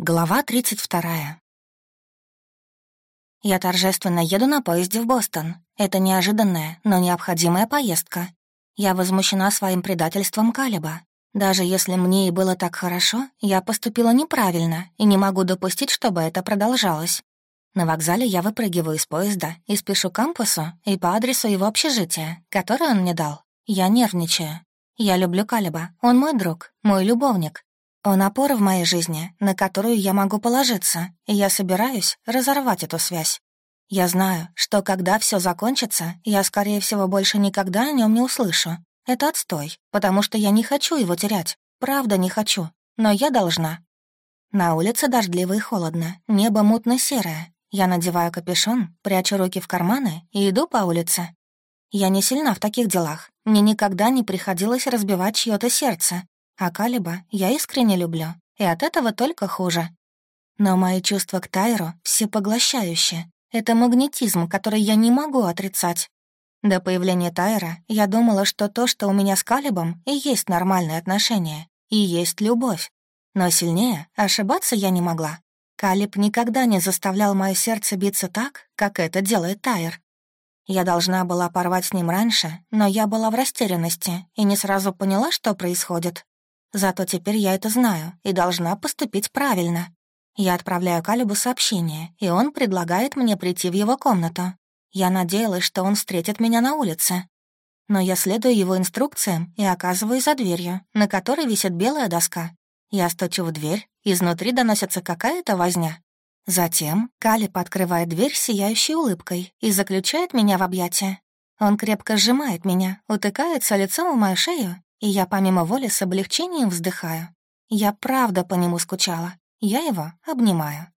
Глава 32. Я торжественно еду на поезде в Бостон. Это неожиданная, но необходимая поездка. Я возмущена своим предательством Калиба. Даже если мне и было так хорошо, я поступила неправильно и не могу допустить, чтобы это продолжалось. На вокзале я выпрыгиваю из поезда и спешу к кампусу и по адресу его общежития, который он мне дал. Я нервничаю. Я люблю Калиба, он мой друг, мой любовник, он опора в моей жизни, на которую я могу положиться, и я собираюсь разорвать эту связь. Я знаю, что когда все закончится, я, скорее всего, больше никогда о нем не услышу. Это отстой, потому что я не хочу его терять. Правда, не хочу. Но я должна. На улице дождливо и холодно, небо мутно-серое. Я надеваю капюшон, прячу руки в карманы и иду по улице. Я не сильна в таких делах. Мне никогда не приходилось разбивать чье то сердце, а Калиба я искренне люблю, и от этого только хуже. Но мои чувства к Тайру всепоглощающие. Это магнетизм, который я не могу отрицать. До появления Тайра я думала, что то, что у меня с Калибом, и есть нормальные отношения, и есть любовь. Но сильнее ошибаться я не могла. Калиб никогда не заставлял мое сердце биться так, как это делает Тайр. Я должна была порвать с ним раньше, но я была в растерянности и не сразу поняла, что происходит. Зато теперь я это знаю и должна поступить правильно. Я отправляю Калибу сообщение, и он предлагает мне прийти в его комнату. Я надеялась, что он встретит меня на улице. Но я следую его инструкциям и оказываюсь за дверью, на которой висит белая доска. Я стучу в дверь, изнутри доносится какая-то возня. Затем Калиб открывает дверь сияющей улыбкой и заключает меня в объятия. Он крепко сжимает меня, утыкается лицом в мою шею и я помимо воли с облегчением вздыхаю. Я правда по нему скучала. Я его обнимаю.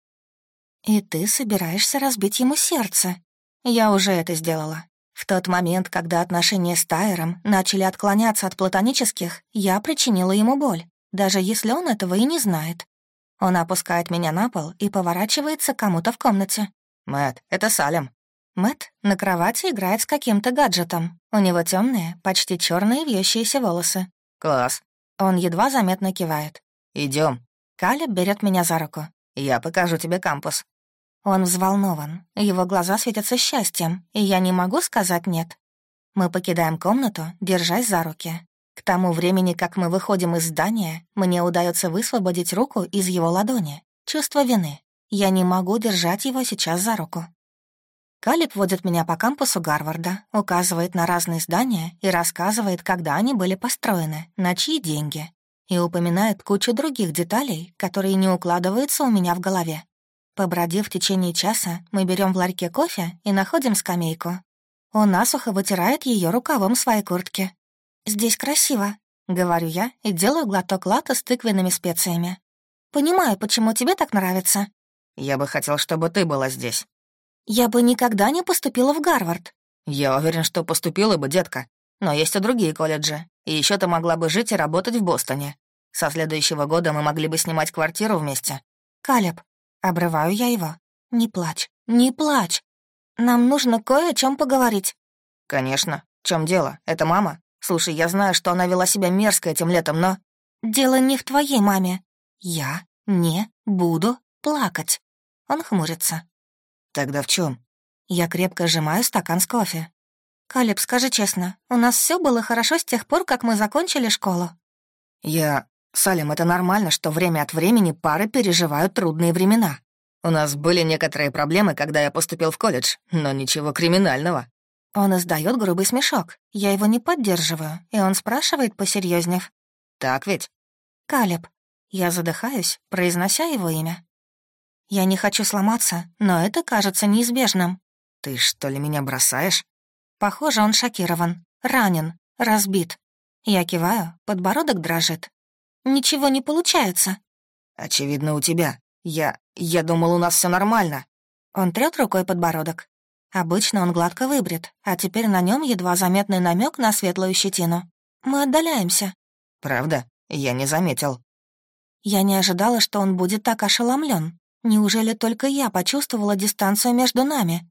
«И ты собираешься разбить ему сердце?» Я уже это сделала. В тот момент, когда отношения с Тайером начали отклоняться от платонических, я причинила ему боль, даже если он этого и не знает. Он опускает меня на пол и поворачивается кому-то в комнате. Мэт, это Салем. Мэт на кровати играет с каким-то гаджетом. У него темные, почти черные вьющиеся волосы. Класс. Он едва заметно кивает. Идем. Калеб берет меня за руку. Я покажу тебе кампус. Он взволнован. Его глаза светятся счастьем, и я не могу сказать «нет». Мы покидаем комнату, держась за руки. К тому времени, как мы выходим из здания, мне удается высвободить руку из его ладони. Чувство вины. Я не могу держать его сейчас за руку. Калиб водит меня по кампусу Гарварда, указывает на разные здания и рассказывает, когда они были построены, на чьи деньги, и упоминает кучу других деталей, которые не укладываются у меня в голове. Побродив в течение часа, мы берем в ларьке кофе и находим скамейку. Он насухо вытирает ее рукавом своей куртки. «Здесь красиво», — говорю я и делаю глоток лата с тыквенными специями. «Понимаю, почему тебе так нравится». «Я бы хотел, чтобы ты была здесь». Я бы никогда не поступила в Гарвард. Я уверен, что поступила бы, детка. Но есть и другие колледжи. И еще ты могла бы жить и работать в Бостоне. Со следующего года мы могли бы снимать квартиру вместе. Калеб, обрываю я его. Не плачь, не плачь. Нам нужно кое о чем поговорить. Конечно. В чем дело? Это мама? Слушай, я знаю, что она вела себя мерзко этим летом, но... Дело не в твоей маме. Я не буду плакать. Он хмурится. Тогда в чем? Я крепко сжимаю стакан с кофе. «Калеб, скажи честно, у нас все было хорошо с тех пор, как мы закончили школу?» «Я... Салим, это нормально, что время от времени пары переживают трудные времена. У нас были некоторые проблемы, когда я поступил в колледж, но ничего криминального». Он издает грубый смешок. Я его не поддерживаю, и он спрашивает, посерьезнев. «Так ведь?» «Калеб». Я задыхаюсь, произнося его имя. Я не хочу сломаться, но это кажется неизбежным. Ты что ли меня бросаешь? Похоже, он шокирован, ранен, разбит. Я киваю, подбородок дрожит. Ничего не получается. Очевидно, у тебя. Я... я думал, у нас все нормально. Он трёт рукой подбородок. Обычно он гладко выбрит, а теперь на нем едва заметный намек на светлую щетину. Мы отдаляемся. Правда? Я не заметил. Я не ожидала, что он будет так ошеломлен. Неужели только я почувствовала дистанцию между нами?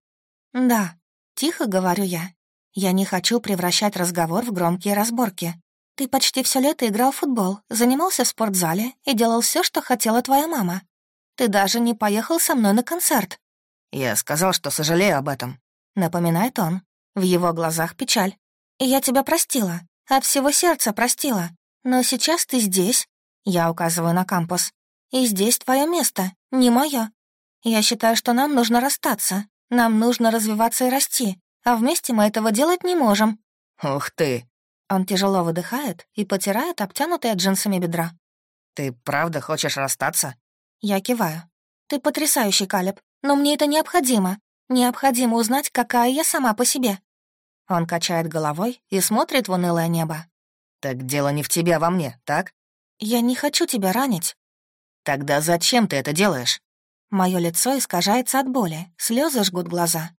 Да, тихо говорю я. Я не хочу превращать разговор в громкие разборки. Ты почти все лето играл в футбол, занимался в спортзале и делал все, что хотела твоя мама. Ты даже не поехал со мной на концерт». «Я сказал, что сожалею об этом», — напоминает он. В его глазах печаль. «И я тебя простила, от всего сердца простила. Но сейчас ты здесь, я указываю на кампус, и здесь твое место, не мое. Я считаю, что нам нужно расстаться, нам нужно развиваться и расти, а вместе мы этого делать не можем». «Ух ты!» Он тяжело выдыхает и потирает обтянутые джинсами бедра. «Ты правда хочешь расстаться?» Я киваю. «Ты потрясающий, Калеб, но мне это необходимо. Необходимо узнать, какая я сама по себе». Он качает головой и смотрит в унылое небо. «Так дело не в тебе, а во мне, так?» «Я не хочу тебя ранить». «Тогда зачем ты это делаешь?» Мое лицо искажается от боли, слезы жгут глаза.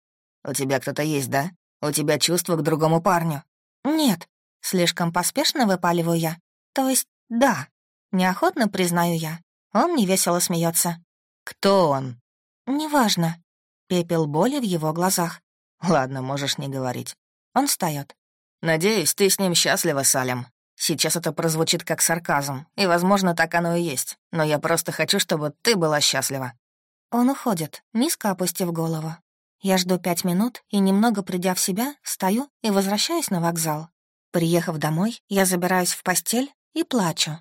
«У тебя кто-то есть, да? У тебя чувства к другому парню?» «Нет». Слишком поспешно выпаливаю я. «То есть, да». Неохотно признаю я. Он невесело смеется. «Кто он?» «Неважно». Пепел боли в его глазах. «Ладно, можешь не говорить». Он встает. «Надеюсь, ты с ним счастлива, Салем. Сейчас это прозвучит как сарказм, и, возможно, так оно и есть. Но я просто хочу, чтобы ты была счастлива». Он уходит, низко опустив голову. Я жду пять минут и, немного придя в себя, встаю и возвращаюсь на вокзал. Приехав домой, я забираюсь в постель и плачу.